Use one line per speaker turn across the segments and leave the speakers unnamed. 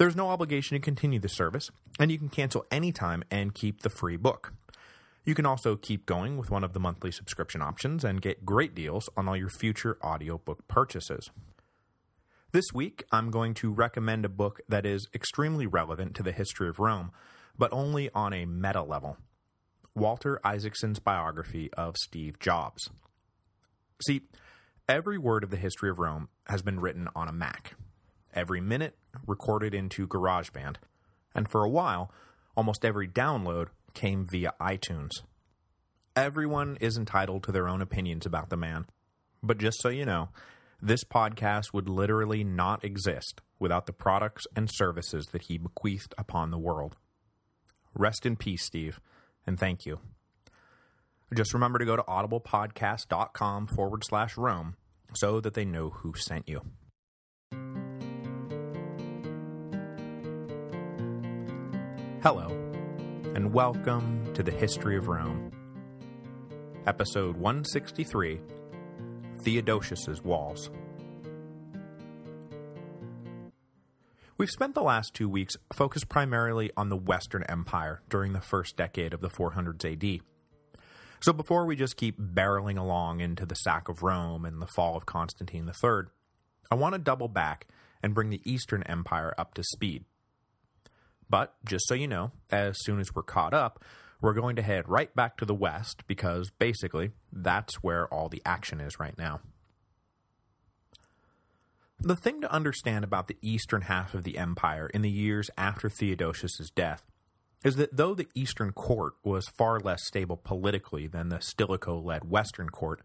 There's no obligation to continue the service, and you can cancel anytime and keep the free book. You can also keep going with one of the monthly subscription options and get great deals on all your future audiobook purchases. This week, I'm going to recommend a book that is extremely relevant to the history of Rome, but only on a meta level. Walter Isaacson's biography of Steve Jobs. See, every word of the history of Rome has been written on a Mac every minute recorded into GarageBand, and for a while, almost every download came via iTunes. Everyone is entitled to their own opinions about the man, but just so you know, this podcast would literally not exist without the products and services that he bequeathed upon the world. Rest in peace, Steve, and thank you. Just remember to go to audiblepodcast.com forward slash Rome so that they know who sent you. Hello, and welcome to the History of Rome. Episode 163, Theodosius's Walls. We've spent the last two weeks focused primarily on the Western Empire during the first decade of the 400s AD. So before we just keep barreling along into the sack of Rome and the fall of Constantine III, I want to double back and bring the Eastern Empire up to speed. But, just so you know, as soon as we're caught up, we're going to head right back to the west because, basically, that's where all the action is right now. The thing to understand about the eastern half of the empire in the years after Theodosius' death is that though the eastern court was far less stable politically than the Stilicho-led western court,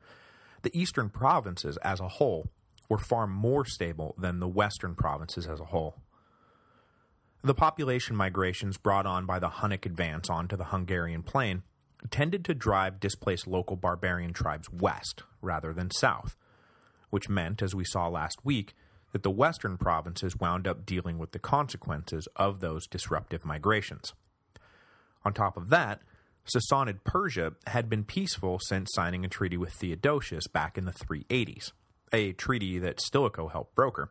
the eastern provinces as a whole were far more stable than the western provinces as a whole. The population migrations brought on by the Hunnic advance onto the Hungarian plain tended to drive displaced local barbarian tribes west rather than south, which meant, as we saw last week, that the western provinces wound up dealing with the consequences of those disruptive migrations. On top of that, Sassanid Persia had been peaceful since signing a treaty with Theodosius back in the 380s, a treaty that Stilicho helped broker,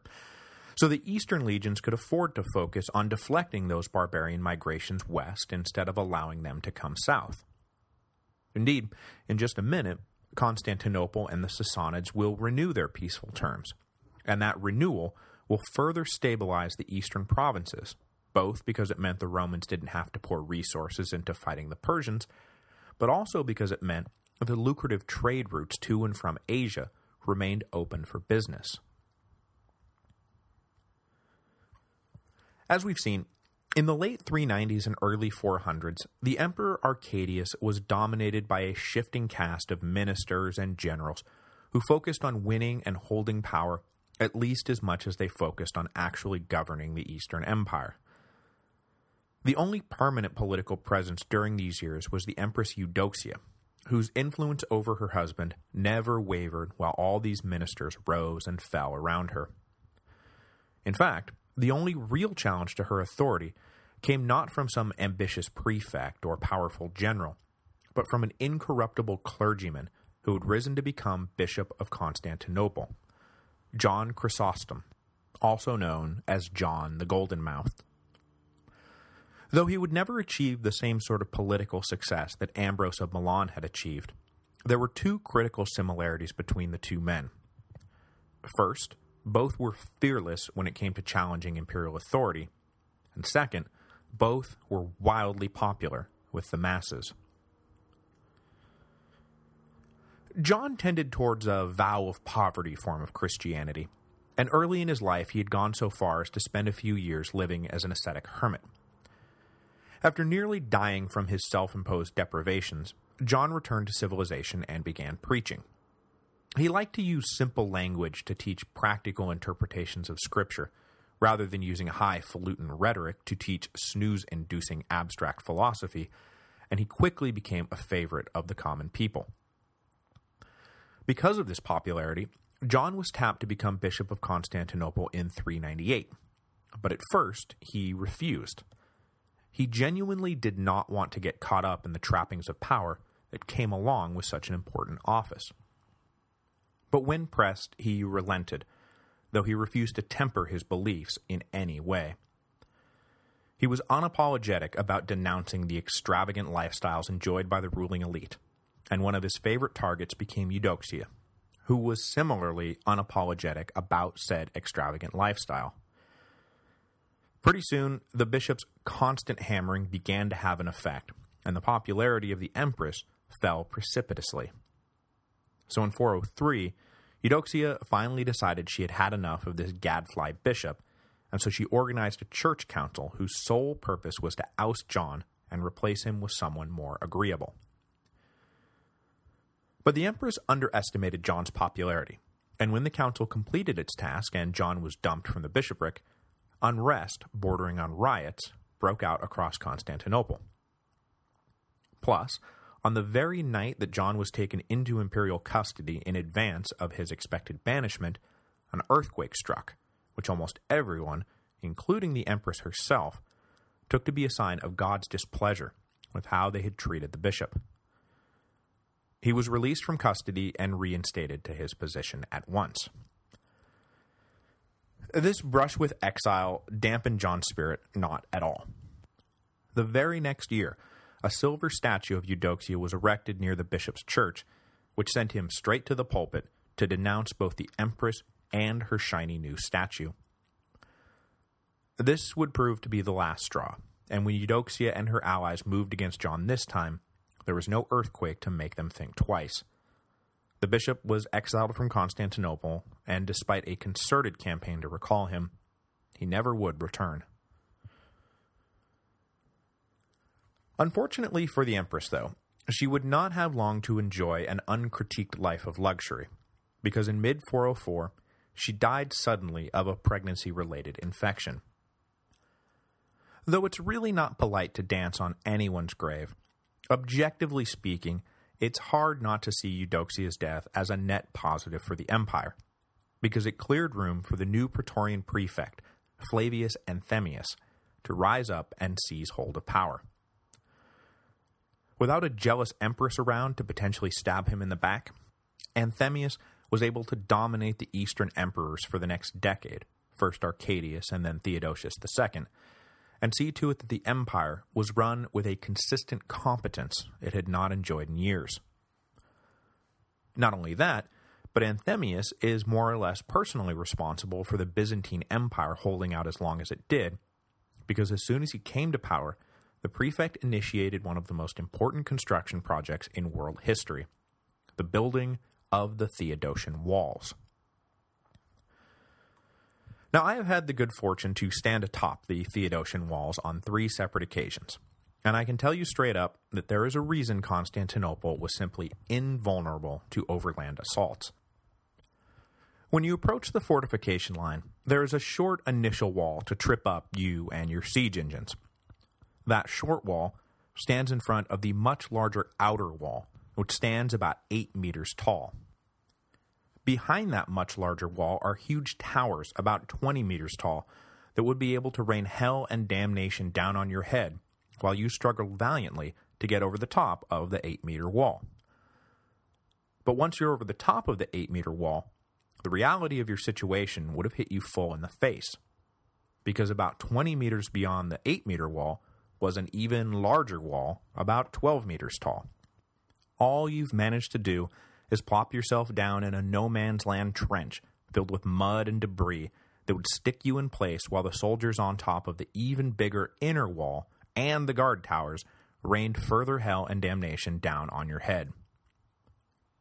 so the eastern legions could afford to focus on deflecting those barbarian migrations west instead of allowing them to come south. Indeed, in just a minute, Constantinople and the Sassanids will renew their peaceful terms, and that renewal will further stabilize the eastern provinces, both because it meant the Romans didn't have to pour resources into fighting the Persians, but also because it meant the lucrative trade routes to and from Asia remained open for business. As we've seen, in the late 390s and early 400s, the Emperor Arcadius was dominated by a shifting cast of ministers and generals who focused on winning and holding power at least as much as they focused on actually governing the Eastern Empire. The only permanent political presence during these years was the Empress Eudoxia, whose influence over her husband never wavered while all these ministers rose and fell around her. In fact, the only real challenge to her authority came not from some ambitious prefect or powerful general, but from an incorruptible clergyman who had risen to become Bishop of Constantinople, John Chrysostom, also known as John the Golden-Mouthed. Though he would never achieve the same sort of political success that Ambrose of Milan had achieved, there were two critical similarities between the two men. First, both were fearless when it came to challenging imperial authority, and second, both were wildly popular with the masses. John tended towards a vow of poverty form of Christianity, and early in his life he had gone so far as to spend a few years living as an ascetic hermit. After nearly dying from his self-imposed deprivations, John returned to civilization and began preaching. He liked to use simple language to teach practical interpretations of Scripture, rather than using highfalutin rhetoric to teach snooze-inducing abstract philosophy, and he quickly became a favorite of the common people. Because of this popularity, John was tapped to become Bishop of Constantinople in 398, but at first he refused. He genuinely did not want to get caught up in the trappings of power that came along with such an important office. But when pressed, he relented, though he refused to temper his beliefs in any way. He was unapologetic about denouncing the extravagant lifestyles enjoyed by the ruling elite, and one of his favorite targets became Eudoxia, who was similarly unapologetic about said extravagant lifestyle. Pretty soon, the bishop's constant hammering began to have an effect, and the popularity of the empress fell precipitously. So in 403, Eudoxia finally decided she had had enough of this gadfly bishop, and so she organized a church council whose sole purpose was to oust John and replace him with someone more agreeable. But the empress underestimated John's popularity, and when the council completed its task and John was dumped from the bishopric, unrest, bordering on riots, broke out across Constantinople. Plus, on the very night that John was taken into imperial custody in advance of his expected banishment, an earthquake struck, which almost everyone, including the empress herself, took to be a sign of God's displeasure with how they had treated the bishop. He was released from custody and reinstated to his position at once. This brush with exile dampened John's spirit not at all. The very next year, a silver statue of Eudoxia was erected near the bishop's church, which sent him straight to the pulpit to denounce both the empress and her shiny new statue. This would prove to be the last straw, and when Eudoxia and her allies moved against John this time, there was no earthquake to make them think twice. The bishop was exiled from Constantinople, and despite a concerted campaign to recall him, he never would return. Unfortunately for the Empress, though, she would not have long to enjoy an uncritiqued life of luxury, because in mid-404, she died suddenly of a pregnancy-related infection. Though it's really not polite to dance on anyone's grave, Objectively speaking, it's hard not to see Eudoxia's death as a net positive for the empire, because it cleared room for the new Praetorian prefect, Flavius Anthemius, to rise up and seize hold of power. Without a jealous empress around to potentially stab him in the back, Anthemius was able to dominate the eastern emperors for the next decade, first Arcadius and then Theodosius II, and see to it that the empire was run with a consistent competence it had not enjoyed in years. Not only that, but Anthemius is more or less personally responsible for the Byzantine Empire holding out as long as it did, because as soon as he came to power, the prefect initiated one of the most important construction projects in world history, the building of the Theodosian Walls. Now, I have had the good fortune to stand atop the Theodosian walls on three separate occasions, and I can tell you straight up that there is a reason Constantinople was simply invulnerable to overland assaults. When you approach the fortification line, there is a short initial wall to trip up you and your siege engines. That short wall stands in front of the much larger outer wall, which stands about 8 meters tall. Behind that much larger wall are huge towers about 20 meters tall that would be able to rain hell and damnation down on your head while you struggle valiantly to get over the top of the 8-meter wall. But once you're over the top of the 8-meter wall, the reality of your situation would have hit you full in the face, because about 20 meters beyond the 8-meter wall was an even larger wall, about 12 meters tall. All you've managed to do is plop yourself down in a no-man's land trench filled with mud and debris that would stick you in place while the soldiers on top of the even bigger inner wall and the guard towers rained further hell and damnation down on your head.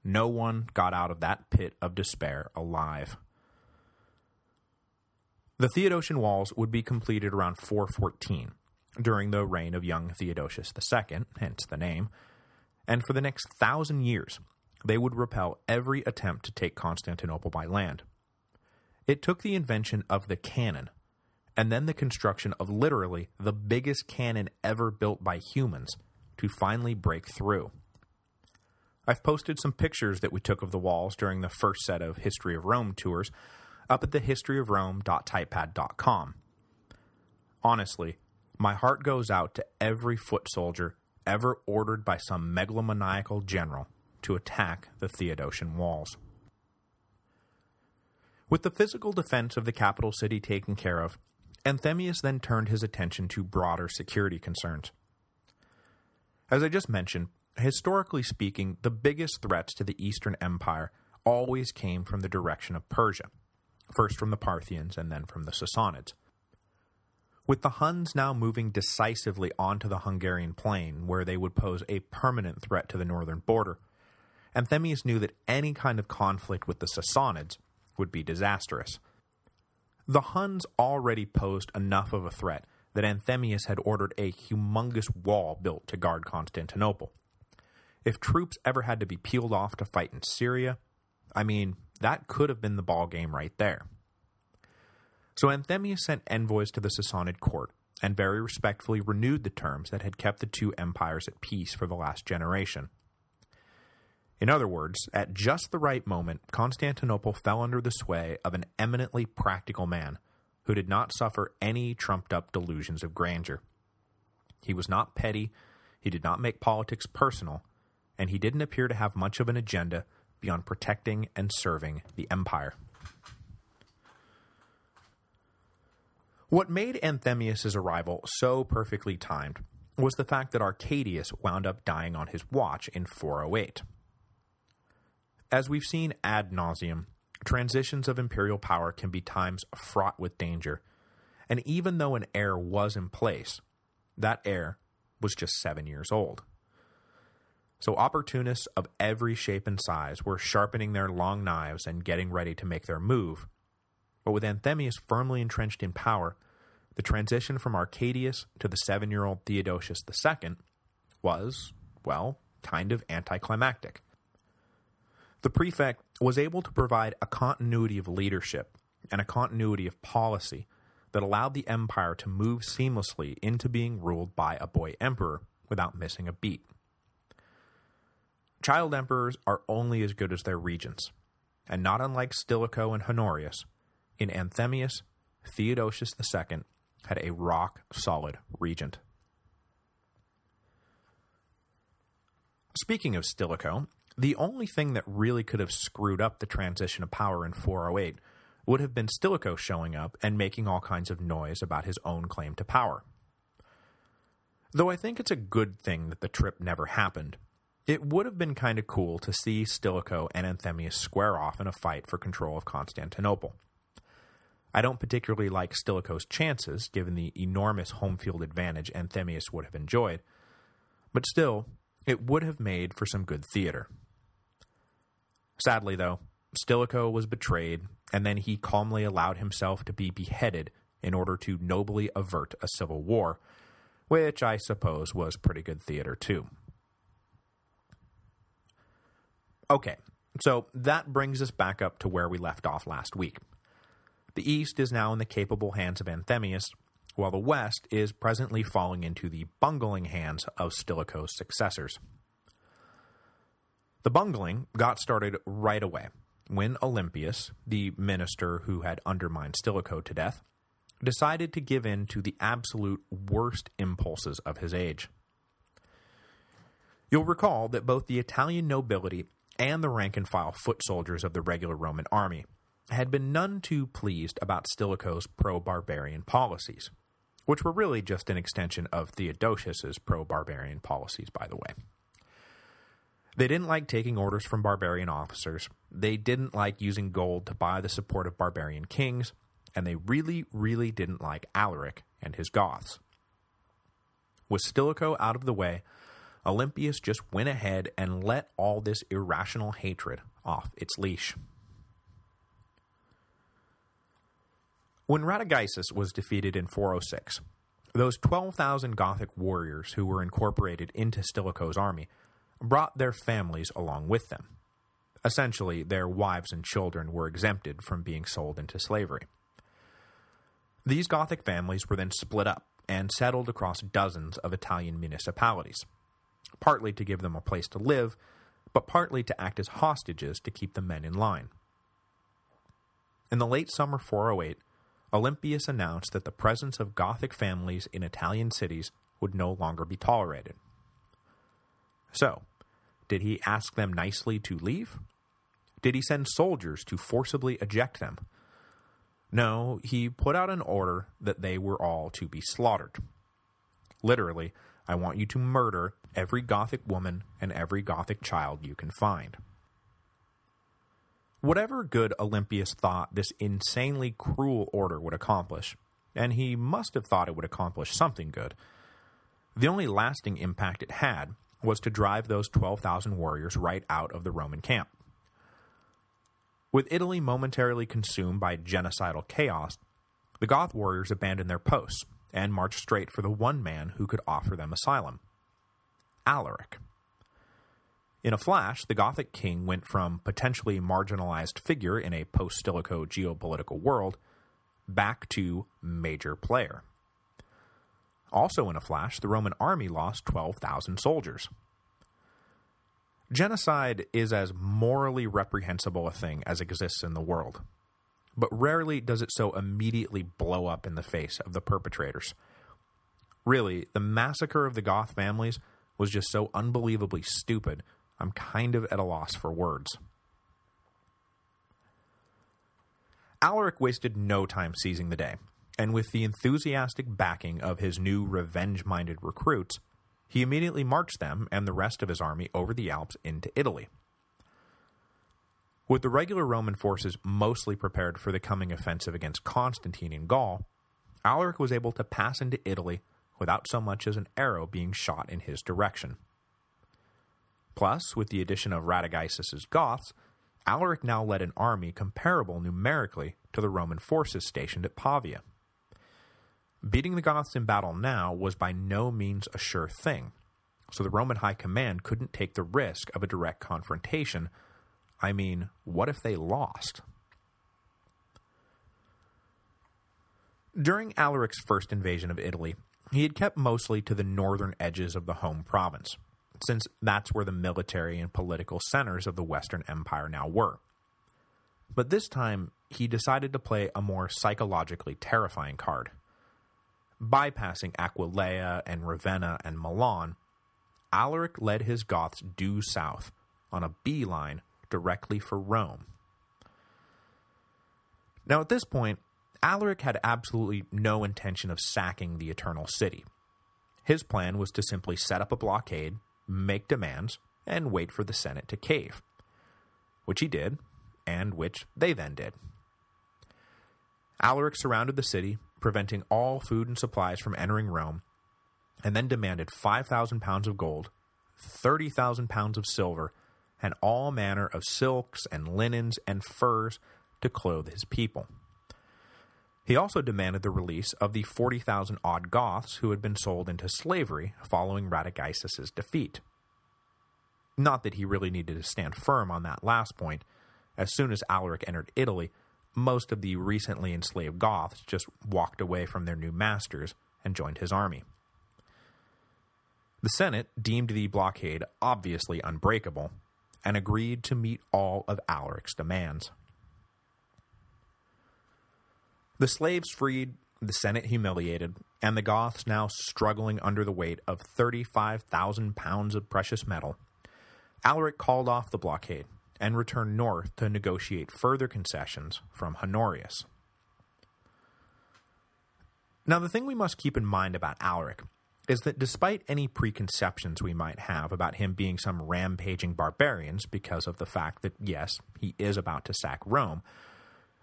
No one got out of that pit of despair alive. The Theodosian walls would be completed around 414, during the reign of young Theodosius II, hence the name, and for the next thousand years, they would repel every attempt to take Constantinople by land. It took the invention of the cannon, and then the construction of literally the biggest cannon ever built by humans to finally break through. I've posted some pictures that we took of the walls during the first set of History of Rome tours up at thehistoryofrome.typepad.com. Honestly, my heart goes out to every foot soldier ever ordered by some megalomaniacal general to attack the Theodosian walls. With the physical defense of the capital city taken care of, Anthemius then turned his attention to broader security concerns. As I just mentioned, historically speaking, the biggest threats to the Eastern Empire always came from the direction of Persia, first from the Parthians and then from the Sassanids. With the Huns now moving decisively onto the Hungarian plain, where they would pose a permanent threat to the northern border, Anthemius knew that any kind of conflict with the Sassanids would be disastrous. The Huns already posed enough of a threat that Anthemius had ordered a humongous wall built to guard Constantinople. If troops ever had to be peeled off to fight in Syria, I mean, that could have been the ball game right there. So Anthemius sent envoys to the Sassanid court, and very respectfully renewed the terms that had kept the two empires at peace for the last generation. In other words, at just the right moment, Constantinople fell under the sway of an eminently practical man who did not suffer any trumped-up delusions of grandeur. He was not petty, he did not make politics personal, and he didn't appear to have much of an agenda beyond protecting and serving the empire. What made Anthemius' arrival so perfectly timed was the fact that Arcadius wound up dying on his watch in 408. As we've seen ad nauseum, transitions of imperial power can be times fraught with danger, and even though an heir was in place, that heir was just seven years old. So opportunists of every shape and size were sharpening their long knives and getting ready to make their move, but with Anthemius firmly entrenched in power, the transition from Arcadius to the seven-year-old Theodosius II was, well, kind of anticlimactic. The prefect was able to provide a continuity of leadership and a continuity of policy that allowed the empire to move seamlessly into being ruled by a boy emperor without missing a beat. Child emperors are only as good as their regents, and not unlike Stilicho and Honorius, in Anthemius, Theodosius II had a rock-solid regent. Speaking of Stilicho, the only thing that really could have screwed up the transition of power in 408 would have been Stilicho showing up and making all kinds of noise about his own claim to power. Though I think it's a good thing that the trip never happened, it would have been kind of cool to see Stilicho and Anthemius square off in a fight for control of Constantinople. I don't particularly like Stilicho's chances, given the enormous home field advantage Anthemius would have enjoyed, but still, it would have made for some good theater. Sadly, though, Stilicho was betrayed, and then he calmly allowed himself to be beheaded in order to nobly avert a civil war, which I suppose was pretty good theater too. Okay, so that brings us back up to where we left off last week. The east is now in the capable hands of Anthemius, while the west is presently falling into the bungling hands of Stilicho's successors. The bungling got started right away, when Olympius, the minister who had undermined Stilicho to death, decided to give in to the absolute worst impulses of his age. You'll recall that both the Italian nobility and the rank-and-file foot soldiers of the regular Roman army had been none too pleased about Stilicho's pro-barbarian policies, which were really just an extension of Theodosius's pro-barbarian policies, by the way. They didn't like taking orders from barbarian officers, they didn't like using gold to buy the support of barbarian kings, and they really, really didn't like Alaric and his Goths. With Stilicho out of the way, Olympius just went ahead and let all this irrational hatred off its leash. When Radagaisus was defeated in 406, those 12,000 Gothic warriors who were incorporated into Stilicho's army brought their families along with them. Essentially, their wives and children were exempted from being sold into slavery. These Gothic families were then split up and settled across dozens of Italian municipalities, partly to give them a place to live, but partly to act as hostages to keep the men in line. In the late summer 408, Olympius announced that the presence of Gothic families in Italian cities would no longer be tolerated. So, did he ask them nicely to leave? Did he send soldiers to forcibly eject them? No, he put out an order that they were all to be slaughtered. Literally, I want you to murder every Gothic woman and every Gothic child you can find. Whatever good Olympius thought this insanely cruel order would accomplish, and he must have thought it would accomplish something good, the only lasting impact it had was to drive those 12,000 warriors right out of the Roman camp. With Italy momentarily consumed by genocidal chaos, the Goth warriors abandoned their posts and marched straight for the one man who could offer them asylum, Alaric. In a flash, the Gothic king went from potentially marginalized figure in a post-Stilicho geopolitical world back to major player. Also in a flash, the Roman army lost 12,000 soldiers. Genocide is as morally reprehensible a thing as exists in the world, but rarely does it so immediately blow up in the face of the perpetrators. Really, the massacre of the Goth families was just so unbelievably stupid, I'm kind of at a loss for words. Alaric wasted no time seizing the day, and with the enthusiastic backing of his new revenge-minded recruits, he immediately marched them and the rest of his army over the Alps into Italy. With the regular Roman forces mostly prepared for the coming offensive against Constantine in Gaul, Alaric was able to pass into Italy without so much as an arrow being shot in his direction. Plus, with the addition of Radagaisus's Goths, Alaric now led an army comparable numerically to the Roman forces stationed at Pavia. Beating the Goths in battle now was by no means a sure thing, so the Roman high command couldn't take the risk of a direct confrontation. I mean, what if they lost? During Alaric's first invasion of Italy, he had kept mostly to the northern edges of the home province, since that's where the military and political centers of the Western Empire now were. But this time, he decided to play a more psychologically terrifying card – bypassing Aquileia and Ravenna and Milan, Alaric led his Goths due south on a beeline directly for Rome. Now at this point, Alaric had absolutely no intention of sacking the Eternal City. His plan was to simply set up a blockade, make demands, and wait for the Senate to cave. Which he did, and which they then did. Alaric surrounded the city preventing all food and supplies from entering Rome, and then demanded 5,000 pounds of gold, 30,000 pounds of silver, and all manner of silks and linens and furs to clothe his people. He also demanded the release of the 40,000-odd Goths who had been sold into slavery following Radagaisus's defeat. Not that he really needed to stand firm on that last point. As soon as Alaric entered Italy, most of the recently enslaved Goths just walked away from their new masters and joined his army. The Senate deemed the blockade obviously unbreakable and agreed to meet all of Alaric's demands. The slaves freed, the Senate humiliated, and the Goths now struggling under the weight of 35,000 pounds of precious metal, Alaric called off the blockade and returned north to negotiate further concessions from Honorius. Now the thing we must keep in mind about Alaric is that despite any preconceptions we might have about him being some rampaging barbarians because of the fact that, yes, he is about to sack Rome,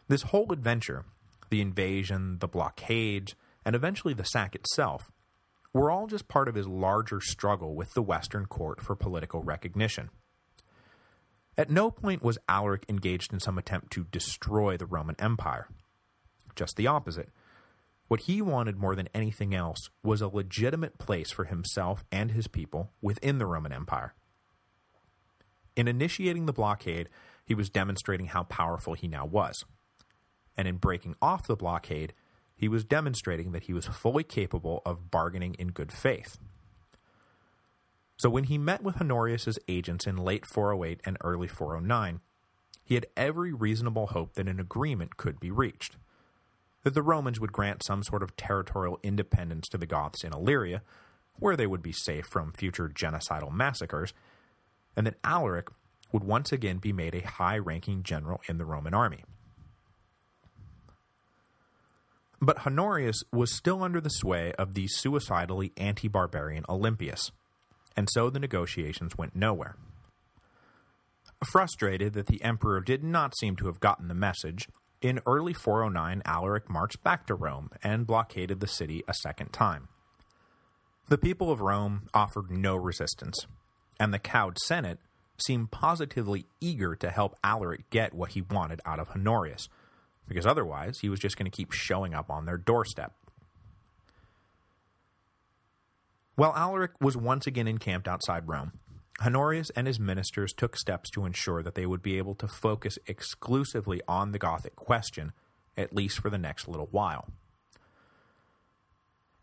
this whole adventure, the invasion, the blockade, and eventually the sack itself, were all just part of his larger struggle with the Western court for political recognition. At no point was Alaric engaged in some attempt to destroy the Roman Empire. Just the opposite. What he wanted more than anything else was a legitimate place for himself and his people within the Roman Empire. In initiating the blockade, he was demonstrating how powerful he now was. And in breaking off the blockade, he was demonstrating that he was fully capable of bargaining in good faith. So when he met with Honorius's agents in late 408 and early 409, he had every reasonable hope that an agreement could be reached, that the Romans would grant some sort of territorial independence to the Goths in Illyria, where they would be safe from future genocidal massacres, and that Alaric would once again be made a high-ranking general in the Roman army. But Honorius was still under the sway of the suicidally anti-barbarian Olympius, and so the negotiations went nowhere. Frustrated that the emperor did not seem to have gotten the message, in early 409 Alaric marched back to Rome and blockaded the city a second time. The people of Rome offered no resistance, and the cowed Senate seemed positively eager to help Alaric get what he wanted out of Honorius, because otherwise he was just going to keep showing up on their doorstep. While Alaric was once again encamped outside Rome, Honorius and his ministers took steps to ensure that they would be able to focus exclusively on the Gothic question, at least for the next little while.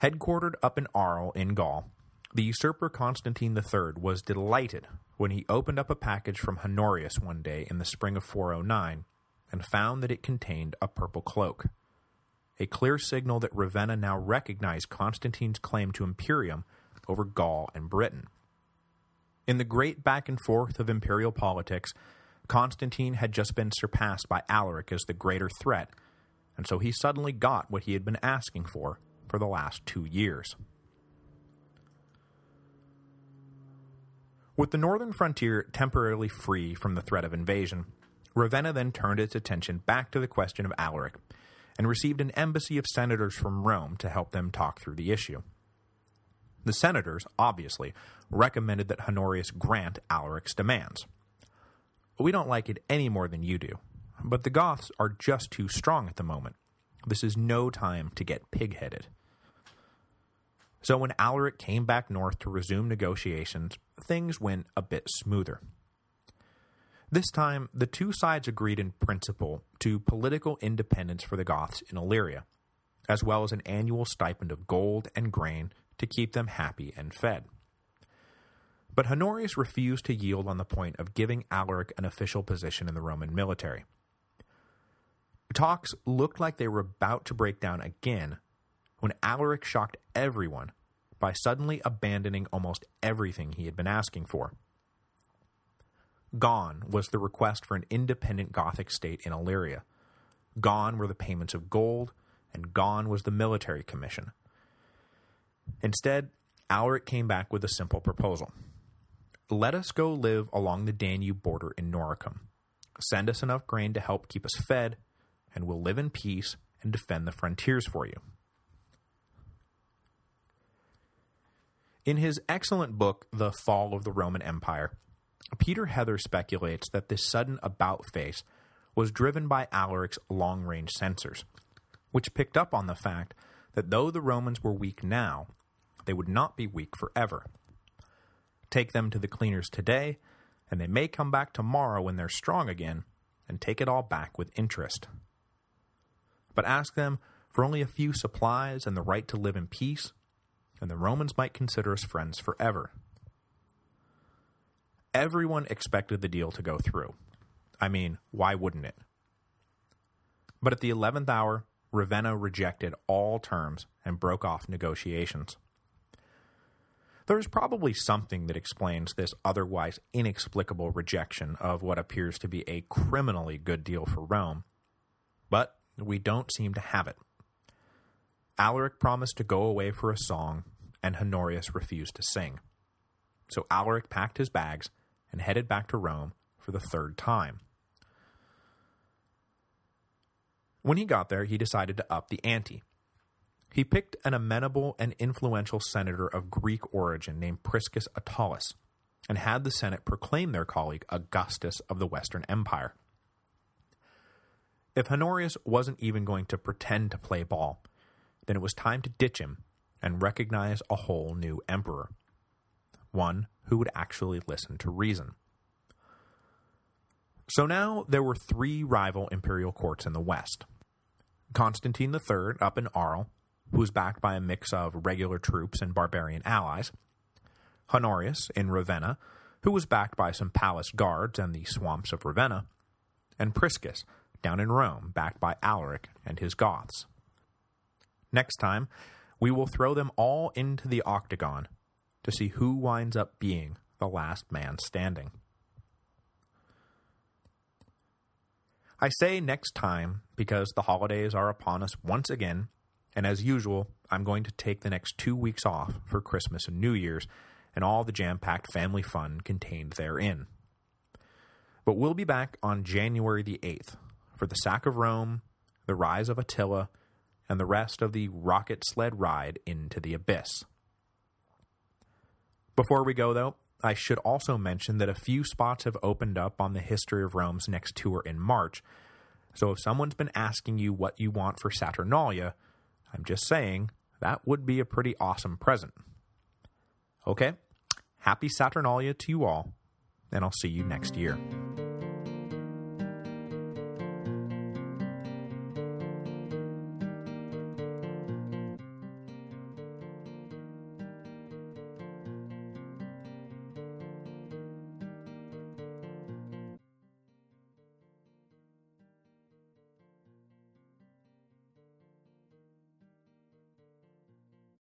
Headquartered up in Arles in Gaul, the usurper Constantine III was delighted when he opened up a package from Honorius one day in the spring of 409 and found that it contained a purple cloak, a clear signal that Ravenna now recognized Constantine's claim to Imperium over Gaul and Britain. In the great back and forth of imperial politics, Constantine had just been surpassed by Alaric as the greater threat, and so he suddenly got what he had been asking for for the last two years. With the northern frontier temporarily free from the threat of invasion, Ravenna then turned its attention back to the question of Alaric, and received an embassy of senators from Rome to help them talk through the issue. The senators, obviously, recommended that Honorius grant Alaric's demands. We don't like it any more than you do, but the Goths are just too strong at the moment. This is no time to get pig-headed. So when Alaric came back north to resume negotiations, things went a bit smoother. This time, the two sides agreed in principle to political independence for the Goths in Illyria, as well as an annual stipend of gold and grain to keep them happy and fed. But Honorius refused to yield on the point of giving Alaric an official position in the Roman military. Talks looked like they were about to break down again when Alaric shocked everyone by suddenly abandoning almost everything he had been asking for. Gone was the request for an independent Gothic state in Illyria. Gone were the payments of gold, and gone was the military commission. Instead, Alaric came back with a simple proposal. Let us go live along the Danube border in Noricum. Send us enough grain to help keep us fed, and we'll live in peace and defend the frontiers for you. In his excellent book, The Fall of the Roman Empire, Peter Heather speculates that this sudden about-face was driven by Alaric's long-range sensors, which picked up on the fact that though the Romans were weak now, they would not be weak forever. Take them to the cleaners today, and they may come back tomorrow when they're strong again, and take it all back with interest. But ask them for only a few supplies and the right to live in peace, and the Romans might consider us friends forever. Everyone expected the deal to go through. I mean, why wouldn't it? But at the 11th hour, Ravenna rejected all terms and broke off negotiations. There is probably something that explains this otherwise inexplicable rejection of what appears to be a criminally good deal for Rome, but we don't seem to have it. Alaric promised to go away for a song, and Honorius refused to sing. So Alaric packed his bags and headed back to Rome for the third time. When he got there, he decided to up the ante. He picked an amenable and influential senator of Greek origin named Priscus Attalus, and had the Senate proclaim their colleague Augustus of the Western Empire. If Honorius wasn't even going to pretend to play ball, then it was time to ditch him and recognize a whole new emperor, one who would actually listen to reason. So now there were three rival imperial courts in the west. Constantine III up in Arles, who was backed by a mix of regular troops and barbarian allies, Honorius in Ravenna, who was backed by some palace guards and the swamps of Ravenna, and Priscus, down in Rome, backed by Alaric and his Goths. Next time, we will throw them all into the octagon to see who winds up being the last man standing. I say next time because the holidays are upon us once again, and as usual, I'm going to take the next two weeks off for Christmas and New Year's and all the jam-packed family fun contained therein. But we'll be back on January the 8th for the sack of Rome, the rise of Attila, and the rest of the rocket sled ride into the abyss. Before we go, though, I should also mention that a few spots have opened up on the History of Rome's next tour in March, so if someone's been asking you what you want for Saturnalia, I'm just saying that would be a pretty awesome present. Okay, happy Saturnalia to you all, and I'll see you next year.